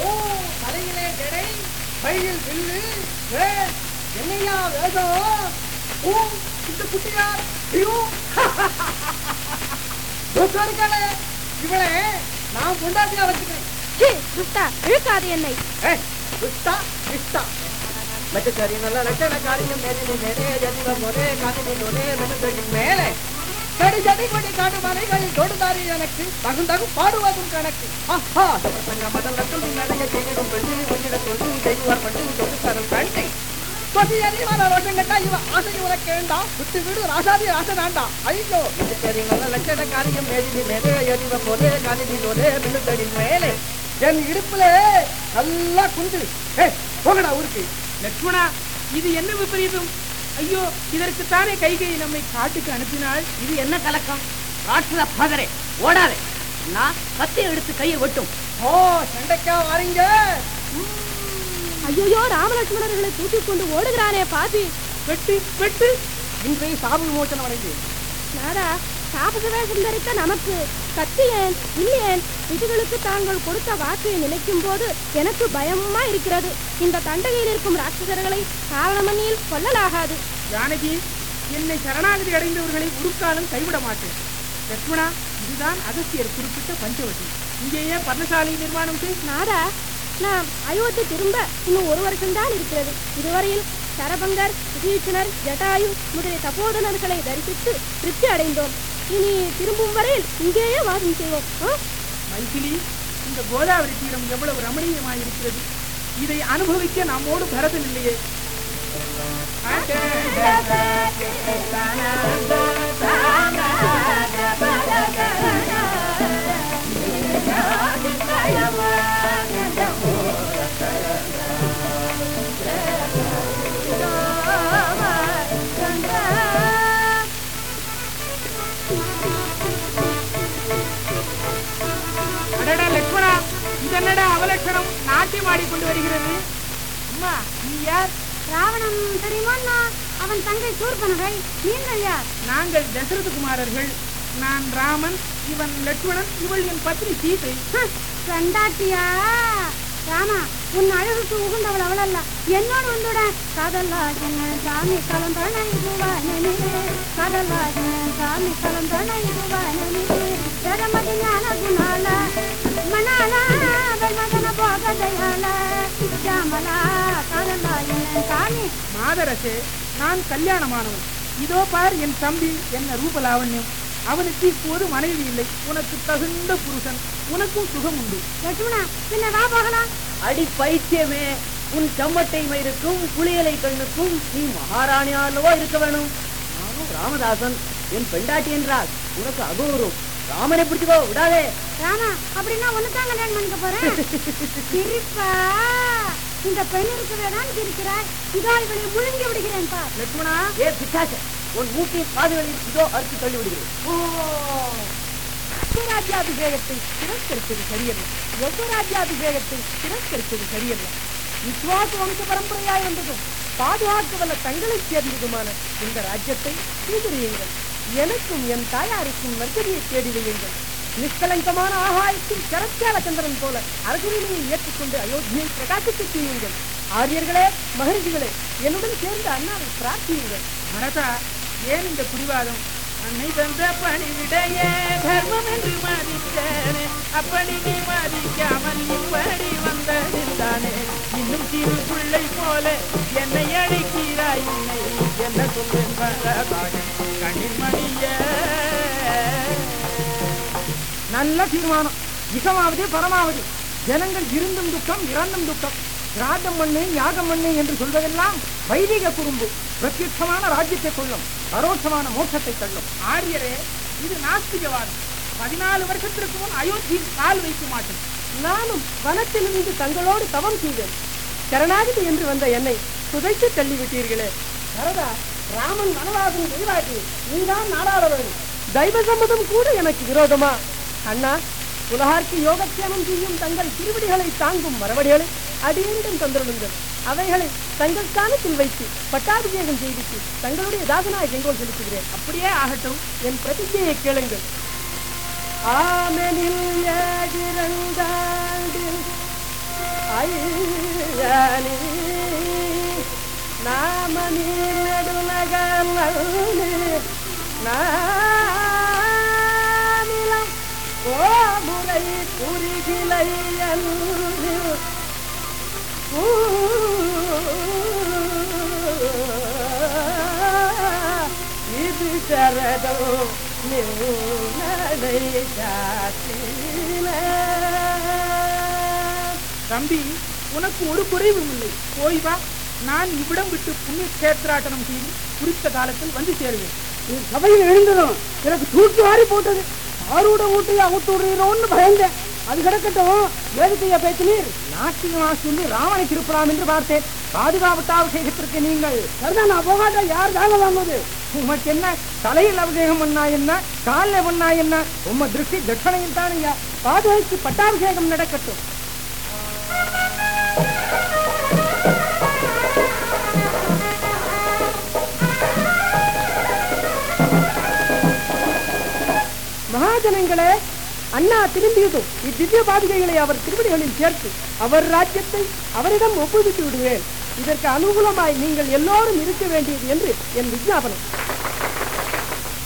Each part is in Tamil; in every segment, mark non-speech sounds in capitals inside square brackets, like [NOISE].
ஓ தலையிலே ஜடை கையில் வில்லு என்னையா வேகம் ஓ இந்த குட்டியார் ஐயோ. [LAUGHS] இருக்காளே இவளே நான் பொண்டாட்டியா வச்சுக்கிறேன். துஷ்டா இழுக்காது என்னை. ஏய், இஷ்டா இஷ்டா மெச்சக்காரி நல்ல லட்சண காரியம். மேலே மேலே ஜதிவ முறை காதினி நொரே மெச்சக்கடி மேலே. கடி ஜடி கொடி காடு மலைகளில் தொடுதாரி எனக்கு தகுந்தகு பாடுவதும் கணக்கு ஆஹா சங்க நடைய பெண்ணு தரும் கண்டை கொடி அறிவான இவ ஆசை உனக்கு வேண்டாம் விட்டு வீடு ராசாதி ராச வேண்டாம் ஐயோ மெச்சக்காரி நல்ல லட்சண காரியம் மேலே மேலே ஜதிவ முறை காதினி நொரே மேலே என் இடுப்புல நல்லா குண்டு ஏ போகடா ஊருக்கு லட்சுமணா இது என்ன விபரீதம் ஐயோ இதற்குத்தானே கைகை நம்மை காட்டுக்கு அனுப்பினாள்? இது என்ன கலக்கம்? ராட்சத பகரே ஓடாதே. நான் கத்தி எடுத்து கையை வெட்டும். ஓ சண்டைக்கா வாரீங்க? ஐயோ ராமலட்சுமணர்களை தூக்கிக் கொண்டு ஓடுகிறானே பாபி வெட்டு வெட்டு. இன்றைய சாப விமோச்சனம் அடைந்து நாடா சாபக வேஷம் தரித்த நமக்கு கத்தி ஏன் இல்லையேன்? இதுகளுக்கு தாங்கள் கொடுத்த வாக்கை நினைக்கும் போது எனக்கு பயமா இருக்கிறது. இந்த தண்டகையில் இருக்கும் ராட்சசர்களை காரணமணியில் கொல்லலாகாது. ஜானகி என்னை சரணாகதி அடைந்தவர்களை ஒரு காலம் கைவிட மாட்டேன். லட்சுமணா இதுதான் அகஸ்தியர் குறிப்பிட்ட பஞ்சவட்டி இங்கேயே பர்ணசாலை நிர்மாணம் செய். நாடா நாம் அயோத்தி திரும்ப இன்னும் ஒரு வருஷம்தான் இருக்கிறது. இதுவரையில் சரபங்கர் விபீஷணர் ஜட்டாயு முதலிய தபோதனர்களை தரிசித்து திருப்தி அடைந்தோம். இனி திரும்பும் வரையில் இங்கேயே வாசம் செய்வோம்? மைதிலி இந்த கோதாவரி தீரம் எவ்வளவு ரமணீயமாயிருக்கிறது? இதை அனுபவிக்க நம்மோடு பரதன் இல்லையே. நாட்டியம் ஆடிக்கொண்டு வருகிறது. அம்மா நீ யார்? ராவணன் தெரியுமா அவன் தங்கை சூர்பனகை நீங்கள் யார்? நாங்கள் தசரதகுமாரர்கள். நான் ராமன் இவன் லட்சுமணன் இவள் என் பத்னி சீதை. கண்டாட்டியா? ராமா உன் அழகுக்கு உகுந்தவள் அவள் அல்ல என்னோடு வந்துட காதல்லாஜன சாமி கலந்தன இதுவானே காதல்லாஜன சாமி கலந்தன இதுவானே பெருமதி ஞான குணால மணால மாதரசே நான் கல்யாணமானவன். இதோ பார் என் தம்பி என்ன ரூபலாவண்யம். அவனுக்கு இப்போது மனைவி இல்லை. உனக்கு தகுந்த புருஷன். உனக்கும் சுகம் உண்டு. அடி பைத்தியமே உன் செம்மட்டை மயிருக்கும் புளியலை கண்ணுக்கும் நீ மகாராணியா அல்லவா இருக்க வேணும். நானும் ராமதாசன் என் பெண்டாட்டி என்றால் உனக்கு அகௌரவம் ராமனை பிடிச்சுக்கோ விடாதே. ராமா அப்படின்னா ஒண்ணுதான் கல்யாணம் பண்ணிக்க போறேன். [LAUGHS] சிரிப்பா. இந்த பெண் இருக்கவே தான் சிரிக்கிறாய். இதோ இவளை முழுங்கி விடுகிறேன் பார். லட்சுமணா ஏ பிசாச உன் மூக்கின் காதுகளில் இதோ அறுத்து தள்ளி விடுகிறேன். யுவராஜ்யாபிஷேகத்தை திரஸ்கரித்தது சரியல்ல. யுவராஜ்யாபிஷேகத்தை திரஸ்கரித்தது சரியல்ல. விஸ்வாச வம்ச பரம்பரையாய் வந்ததும் பாதுகாக்க வல்ல தங்களை சேர்ந்ததுமான இந்த ராஜ்யத்தை சீதறியுங்கள் எனக்கும் என் தாயாருக்கும் நற்கதியை தேடி வையுங்கள் நிஷ்கலங்கமான ஆகாயத்தில் சரத்யால சந்திரன் போல அரசுரிமையை ஏற்றுக்கொண்டு அயோத்தியை பிரகாசிக்க செய்யுங்கள் ஆரியர்களே மகரிஷிகளே என்னுடன் சேர்ந்து அண்ணாவை பிரார்த்தியுங்கள். மனதா ஏன் இந்த பிடிவாதம் அன்னை தந்த பணிவிடையே தர்மம் என்று மதித்தேனே. அப்படி நீ மதிக்காமல் இப்படி வந்ததில்தானே. இன்னும் சிறு பிள்ளை போல என்னை அழைக்கிறார் நல்ல தீர்மானம். இகமாவது பரமாவது. ஜனங்கள் இருந்தும் துக்கம் இறந்தும் துக்கம். சிராதம் மண்ணு யாகம் மண்ணு என்று சொல்வதெல்லாம் வைதிக குறும்பு. பிரத்யட்சமான ராஜ்யத்தை கொள்ளும் பரோட்சமான மோட்சத்தை தள்ளும். ஆரியரே இது நாஸ்திகவாதம். பதினாலு வருஷத்திற்கு முன் அயோத்தியில் கால் வைக்க மாட்டேன். நானும் வனத்திலிருந்து தங்களோடு தவம் செய்தேன். சரணாகதி என்று வந்த என்னை புதைத்து தள்ளிவிட்டீர்களே. வரதா ராமன் வனவாசம் தெளிவாட்டி நீதான் நாடாட தெய்வ சம்மதம் கூட எனக்கு விரோதமா? அண்ணா உலகார்க்கு யோகக்ஷேமம் செய்யும் தங்கள் திருவடிகளை தாங்கும் மரபடிகளை அடியீண்டும் தந்திருங்கள் அவைகளை தங்கள் ஸ்தானத்தில் வைத்து பட்டாபிஷேகம் செய்வித்து தங்களுடைய தாசனாய் செங்கோல் செலுத்துகிறேன். அப்படியே ஆகட்டும் என் பிரதிஜையை கேளுங்கள். ஆமெனில் நாம நீ நடுநகல் நாம புரிகிலை இது சரதோ தம்பி உனக்கு ஒரு குறைவும் இல்லை. போய் வா. நான் இவ்விடம் விட்டு புண்ணிய கேத்திராட்டனம் செய்து குறித்த காலத்தில் வந்து சேருவேன். சபையில் எழுந்ததும் எனக்கு தூக்கி வாரி போட்டது. ஆரோட ஊட்டையை அவுத்து விடுறீரோன்னு பயந்தேன். அது கிடக்கட்டும். வேதத்தைய பேச்சினீர் நாட்டியமா சொல்லி ராமனை திருப்பலாம் என்று பார்த்தேன். பாதுகாப்பு அபிஷேகத்திற்கு நீங்கள் சரிதான் நான் போகாத? யார் தாங்க வாங்குவது உமக்கு என்ன? தலையில் அபிஷேகம் பண்ணா என்ன? காலில் பண்ணா என்ன? உம்ம திருஷ்டி தட்சணையில் தான் ஐயா. பாதுகாப்பு பட்டாபிஷேகம் நடக்கட்டும். மகாஜனங்களே அண்ணா திரும்பியதும் இத்திவ்ய பாதுகைகளை அவர் திருவடிகளில் சேர்த்து அவர் ராஜ்யத்தை அவரிடம் ஒப்புவித்து விடுவேன் இதற்கு அனுகூலமாய் நீங்கள் எல்லோரும் இருக்க வேண்டியது என்று என் விஜாபனம்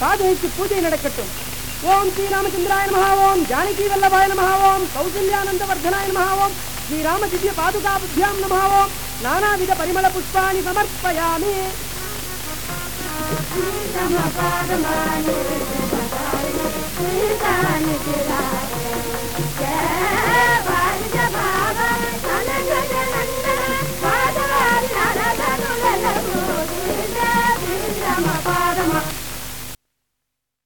பாதுகைக்கு பூஜை நடக்கட்டும். ஓம் ஸ்ரீராமச்சந்திராய நமஹா ஓம் ஜானகி வல்லபாய நமஹா ஓம் கௌசல்யானந்த வர்தனாய நமஹா ஓம் ஸ்ரீராம திவ்ய பாதுகா புத்தியாம் நமஹா ஓம் நானாவித பரிமள புஷ்பாணி சமர்ப்பயாமி. பாதமானே